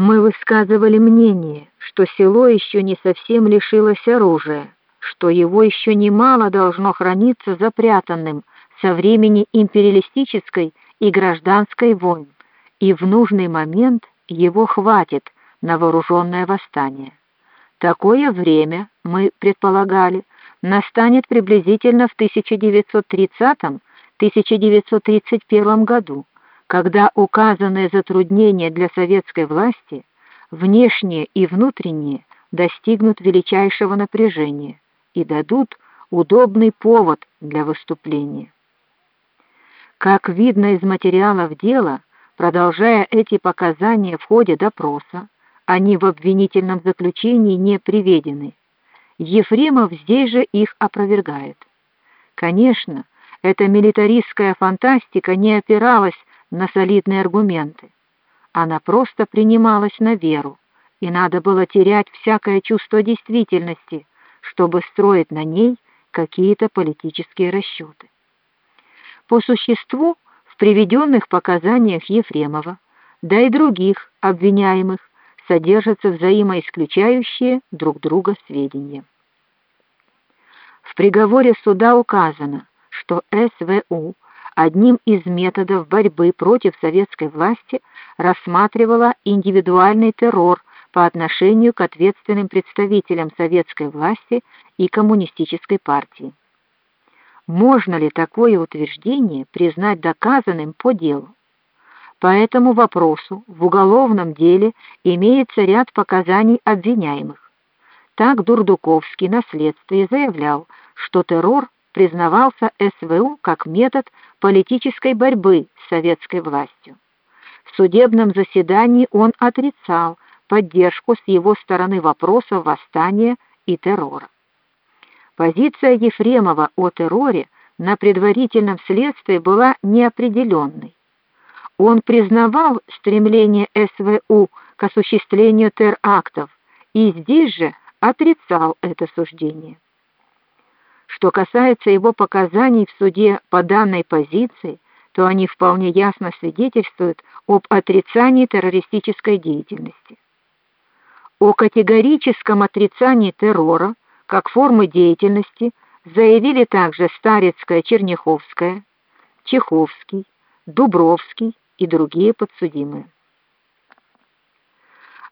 Мы высказывали мнение, что село еще не совсем лишилось оружия, что его еще немало должно храниться запрятанным со времени империалистической и гражданской войн, и в нужный момент его хватит на вооруженное восстание. Такое время, мы предполагали, настанет приблизительно в 1930-1931 году когда указанные затруднения для советской власти, внешние и внутренние, достигнут величайшего напряжения и дадут удобный повод для выступления. Как видно из материалов дела, продолжая эти показания в ходе допроса, они в обвинительном заключении не приведены. Ефремов здесь же их опровергает. Конечно, эта милитаристская фантастика не опиралась на солидные аргументы. Она просто принималась на веру, и надо было терять всякое чувство действительности, чтобы строить на ней какие-то политические расчеты. По существу, в приведенных показаниях Ефремова, да и других обвиняемых, содержатся взаимоисключающие друг друга сведения. В приговоре суда указано, что СВУ одним из методов борьбы против советской власти рассматривала индивидуальный террор по отношению к ответственным представителям советской власти и коммунистической партии. Можно ли такое утверждение признать доказанным по делу? По этому вопросу в уголовном деле имеется ряд показаний обвиняемых. Так Дурдуковский на следствии заявлял, что террор признавался СВУ как метод политической борьбы с советской властью. В судебном заседании он отрицал поддержку с его стороны вопросов восстания и террора. Позиция Ефремова о терроре на предварительном следствии была неопределенной. Он признавал стремление СВУ к осуществлению терактов и здесь же отрицал это суждение. Что касается его показаний в суде по данной позиции, то они вполне ясно свидетельствуют об отрицании террористической деятельности. О категорическом отрицании террора как формы деятельности заявили также Старецкая, Черняховская, Чеховский, Дубровский и другие подсудимые.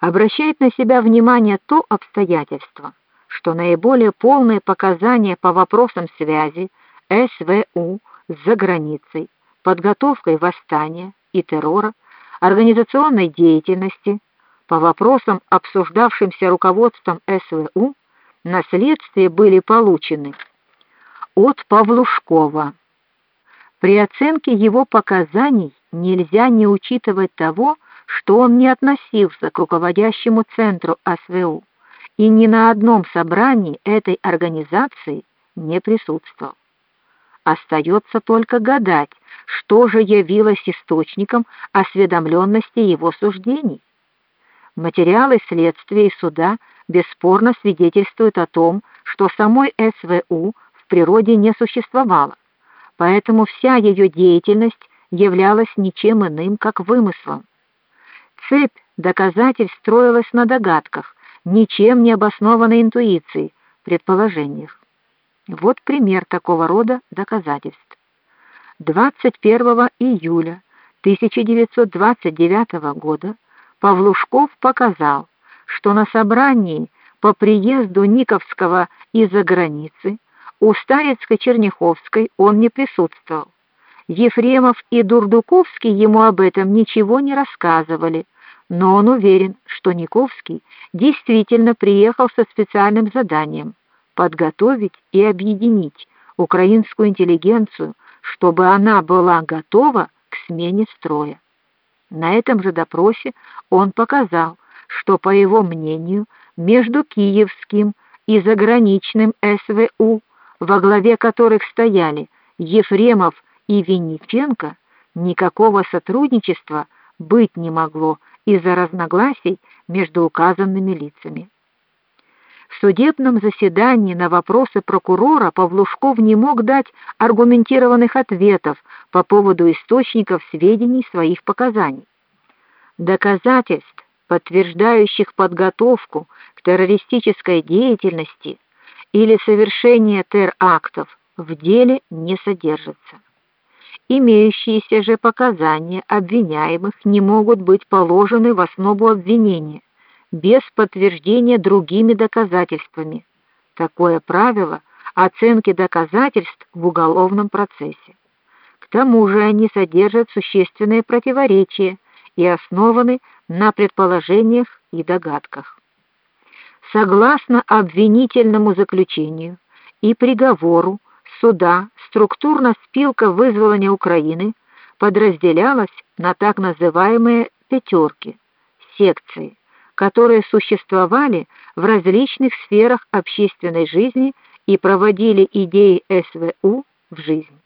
Обращает на себя внимание то обстоятельство, что наиболее полные показания по вопросам связи СВУ с заграницей, подготовкой восстания и террора, организационной деятельности по вопросам, обсуждавшимся руководством СВУ, на следствие были получены от Павлушкова. При оценке его показаний нельзя не учитывать того, что он не относился к руководящему центру СВУ и ни на одном собрании этой организации не присутствовал. Остается только гадать, что же явилось источником осведомленности его суждений. Материалы следствия и суда бесспорно свидетельствуют о том, что самой СВУ в природе не существовало, поэтому вся ее деятельность являлась ничем иным, как вымыслом. Цепь доказательств строилась на догадках, ничем не обоснованной интуицией, предположениях. Вот пример такого рода доказательств. 21 июля 1929 года Павлушков показал, что на собрании по приезду Никовского из-за границы у Старецко-Черняховской он не присутствовал. Ефремов и Дурдуковский ему об этом ничего не рассказывали но он уверен, что Никовский действительно приехал со специальным заданием подготовить и объединить украинскую интеллигенцию, чтобы она была готова к смене строя. На этом же допросе он показал, что по его мнению, между киевским и заграничным СВУ, во главе которых стояли Ефремов и Винниченко, никакого сотрудничества быть не могло из-за разногласий между указанными лицами. В судебном заседании на вопросы прокурора Павлушков не мог дать аргументированных ответов по поводу источников сведений своих показаний. Доказательств подтверждающих подготовку к террористической деятельности или совершение терактов, в деле не содержатся. Имеющиеся же показания обвиняемых не могут быть положены в основу обвинения без подтверждения другими доказательствами. Такое правило оценки доказательств в уголовном процессе. К тому же они содержат существенные противоречия и основаны на предположениях и догадках. Согласно обвинительному заключению и приговору суда, структурно спилка вызволения Украины подразделялась на так называемые пятерки, секции, которые существовали в различных сферах общественной жизни и проводили идеи СВУ в жизнь.